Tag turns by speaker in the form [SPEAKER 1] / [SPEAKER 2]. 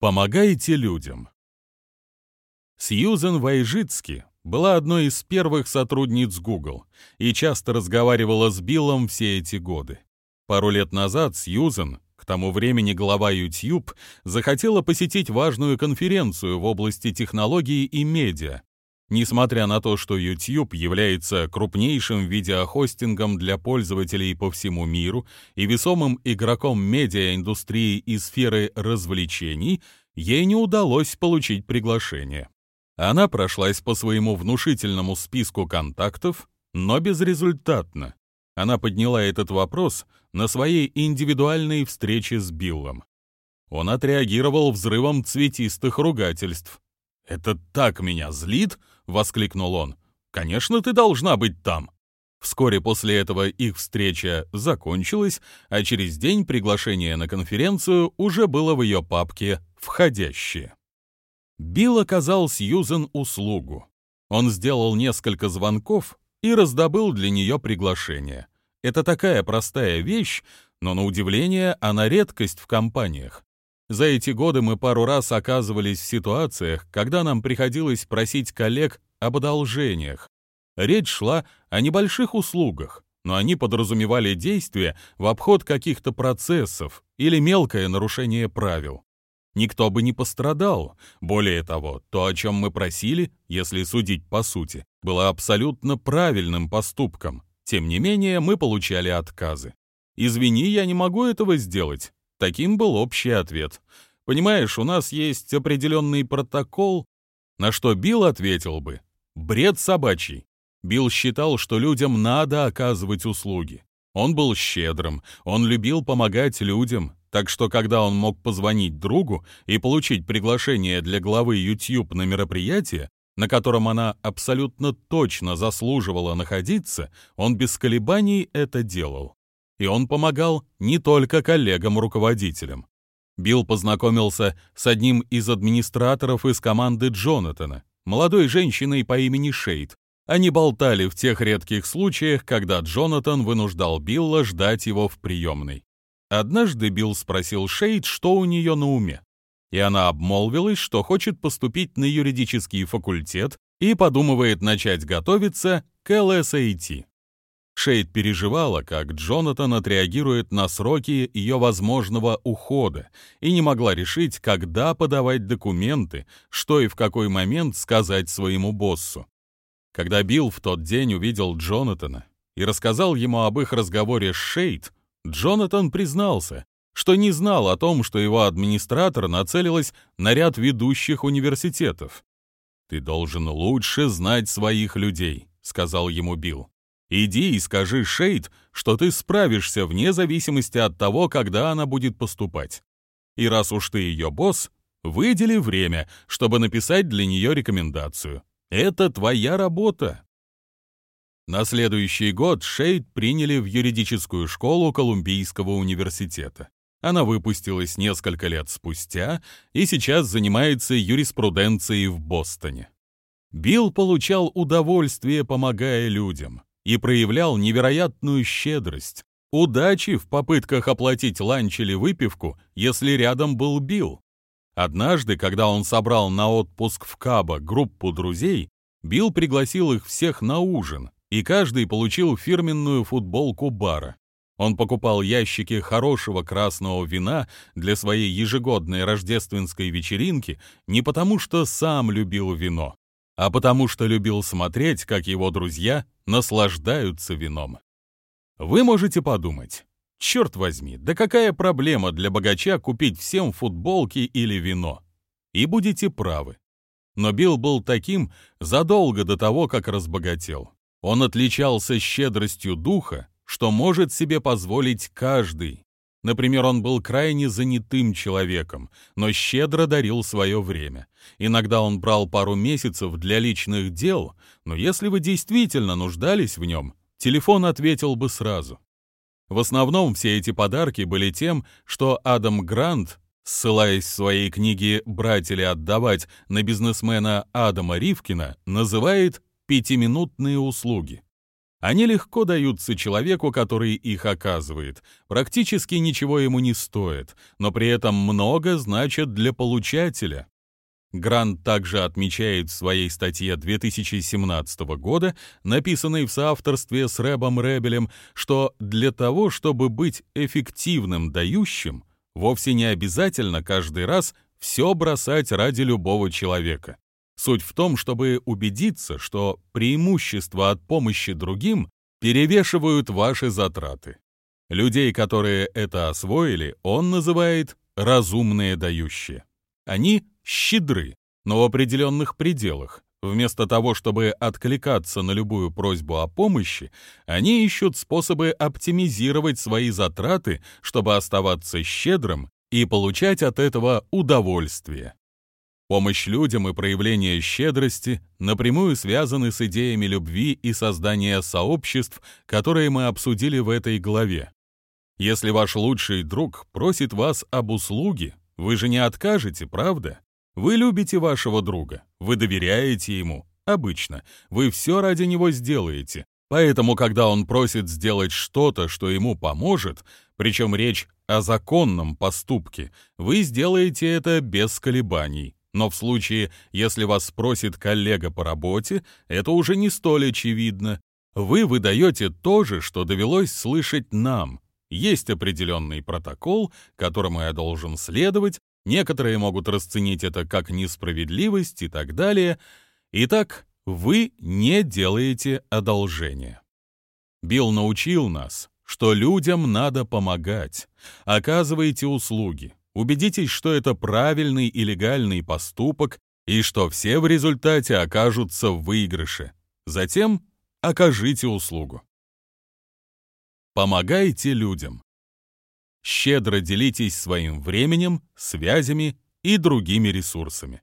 [SPEAKER 1] Помогайте людям. Сьюзен Вайжицки была одной из первых сотрудниц Google и часто разговаривала с Биллом все эти годы. Пару лет назад Сьюзен, к тому времени глава YouTube, захотела посетить важную конференцию в области технологий и медиа, Несмотря на то, что YouTube является крупнейшим видеохостингом для пользователей по всему миру и весомым игроком медиаиндустрии и сферы развлечений, ей не удалось получить приглашение. Она прошлась по своему внушительному списку контактов, но безрезультатно. Она подняла этот вопрос на своей индивидуальной встрече с Биллом. Он отреагировал взрывом цветистых ругательств. «Это так меня злит!» — воскликнул он. «Конечно, ты должна быть там!» Вскоре после этого их встреча закончилась, а через день приглашение на конференцию уже было в ее папке «Входящие». Билл оказал Сьюзен услугу. Он сделал несколько звонков и раздобыл для нее приглашение. Это такая простая вещь, но на удивление она редкость в компаниях. За эти годы мы пару раз оказывались в ситуациях, когда нам приходилось просить коллег об одолжениях. Речь шла о небольших услугах, но они подразумевали действия в обход каких-то процессов или мелкое нарушение правил. Никто бы не пострадал. Более того, то, о чем мы просили, если судить по сути, было абсолютно правильным поступком. Тем не менее, мы получали отказы. «Извини, я не могу этого сделать. Таким был общий ответ. Понимаешь, у нас есть определенный протокол, на что Билл ответил бы. Бред собачий. Билл считал, что людям надо оказывать услуги. Он был щедрым, он любил помогать людям, так что когда он мог позвонить другу и получить приглашение для главы YouTube на мероприятие, на котором она абсолютно точно заслуживала находиться, он без колебаний это делал и он помогал не только коллегам-руководителям. Билл познакомился с одним из администраторов из команды Джонатана, молодой женщиной по имени Шейд. Они болтали в тех редких случаях, когда Джонатан вынуждал Билла ждать его в приемной. Однажды Билл спросил Шейд, что у нее на уме. И она обмолвилась, что хочет поступить на юридический факультет и подумывает начать готовиться к ЛСАТ. Шейд переживала, как Джонатан отреагирует на сроки ее возможного ухода, и не могла решить, когда подавать документы, что и в какой момент сказать своему боссу. Когда Билл в тот день увидел Джонатана и рассказал ему об их разговоре с Шейд, Джонатан признался, что не знал о том, что его администратор нацелилась на ряд ведущих университетов. «Ты должен лучше знать своих людей», — сказал ему Билл. Иди и скажи Шейд, что ты справишься вне зависимости от того, когда она будет поступать. И раз уж ты ее босс, выдели время, чтобы написать для нее рекомендацию. Это твоя работа. На следующий год Шейд приняли в юридическую школу Колумбийского университета. Она выпустилась несколько лет спустя и сейчас занимается юриспруденцией в Бостоне. Билл получал удовольствие, помогая людям и проявлял невероятную щедрость. Удачи в попытках оплатить ланч или выпивку, если рядом был Билл. Однажды, когда он собрал на отпуск в Кабо группу друзей, Билл пригласил их всех на ужин, и каждый получил фирменную футболку бара. Он покупал ящики хорошего красного вина для своей ежегодной рождественской вечеринки не потому, что сам любил вино, а потому что любил смотреть, как его друзья наслаждаются вином. Вы можете подумать, черт возьми, да какая проблема для богача купить всем футболки или вино? И будете правы. Но Билл был таким задолго до того, как разбогател. Он отличался щедростью духа, что может себе позволить каждый, Например, он был крайне занятым человеком, но щедро дарил свое время. Иногда он брал пару месяцев для личных дел, но если вы действительно нуждались в нем, телефон ответил бы сразу. В основном все эти подарки были тем, что Адам Грант, ссылаясь в своей книге «Брать или отдавать» на бизнесмена Адама Ривкина, называет «пятиминутные услуги». Они легко даются человеку, который их оказывает, практически ничего ему не стоит, но при этом много значат для получателя. Грант также отмечает в своей статье 2017 года, написанной в соавторстве с Рэбом Ребелем, что для того, чтобы быть эффективным дающим, вовсе не обязательно каждый раз все бросать ради любого человека. Суть в том, чтобы убедиться, что преимущества от помощи другим перевешивают ваши затраты. Людей, которые это освоили, он называет «разумные дающие». Они щедры, но в определенных пределах. Вместо того, чтобы откликаться на любую просьбу о помощи, они ищут способы оптимизировать свои затраты, чтобы оставаться щедрым и получать от этого удовольствие. Помощь людям и проявление щедрости напрямую связаны с идеями любви и создания сообществ, которые мы обсудили в этой главе. Если ваш лучший друг просит вас об услуге, вы же не откажете, правда? Вы любите вашего друга, вы доверяете ему. Обычно вы все ради него сделаете. Поэтому, когда он просит сделать что-то, что ему поможет, причем речь о законном поступке, вы сделаете это без колебаний. Но в случае, если вас спросит коллега по работе, это уже не столь очевидно. Вы выдаете то же, что довелось слышать нам. Есть определенный протокол, которому я должен следовать, Некоторые могут расценить это как несправедливость и так далее. Итак, вы не делаете одолжения. Билл научил нас, что людям надо помогать. Оказывайте услуги. Убедитесь, что это правильный и легальный поступок и что все в результате окажутся в выигрыше. Затем окажите услугу. Помогайте людям щедро делитесь своим временем, связями и другими ресурсами.